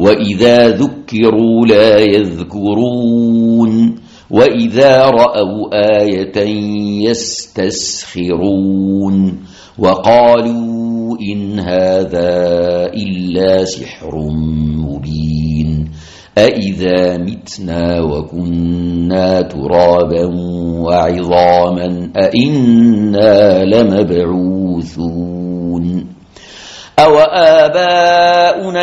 وإذا ذكروا لا يذكرون وإذا رأوا آية يستسخرون وقالوا إن هذا إلا سحر مبين أئذا متنا وكنا ترابا وعظاما أئنا لمبعوثون أو آباؤنا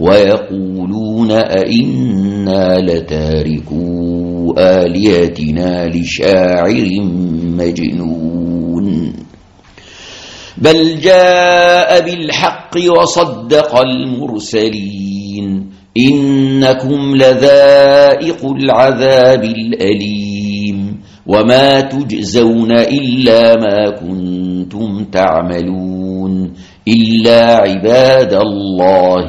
ويقولون أئنا لتاركوا آليتنا لشاعر مجنون. بل جاء بالحق وصدق المرسلين. إنكم لذائق العذاب الأليم. وما تجزون إلا ما كنتم تعملون. إلا عباد الله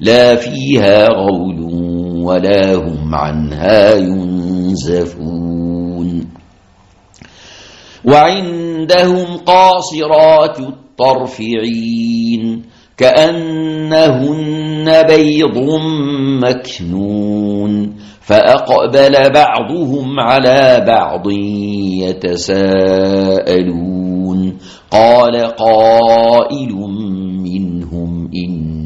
لا فيها غول ولا هم عنها ينزفون. وعندهم قاصرات الطرفعين كأنهن بيض مكنون فأقبل بعضهم على بعض يتساءلون. قال قائل منهم إني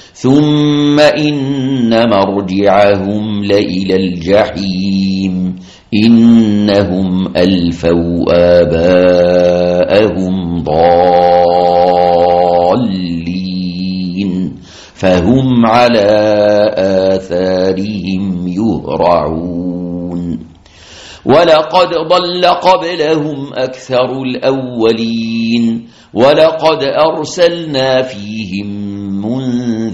ثم إن مرجعهم لإلى الجحيم إنهم ألفوا آباءهم ضالين فهم على آثارهم يهرعون ولقد ضل قبلهم أكثر الأولين ولقد أرسلنا فيهم منذرين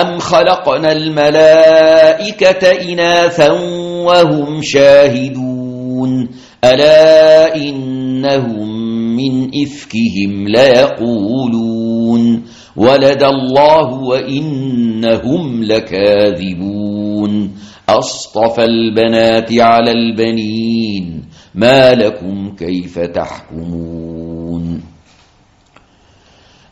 أم خلقنا الملائكة إناثا وهم شاهدون ألا إنهم من إفكهم ليقولون ولد الله وإنهم لكاذبون أصطفى البنات على البنين ما لكم كيف تحكمون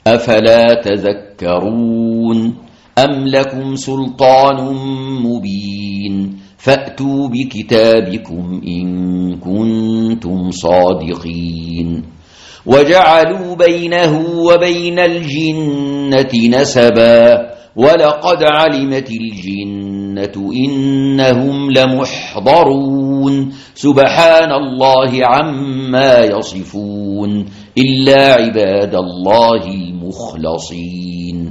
أفلا تذكرون أم لكم سلطان مبين فأتوا بكتابكم إن كنتم صادقين وجعلوا بينه وبين الجنة نسبا ولقد علمت الجنة إنهم لمحضرون سبحان الله عما يصفون إلا عباد الله المخلصين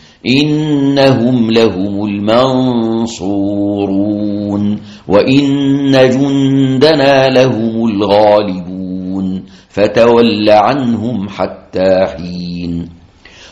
إنهم لهم المنصورون وإن جندنا لهم الغالبون فتول عنهم حتى حين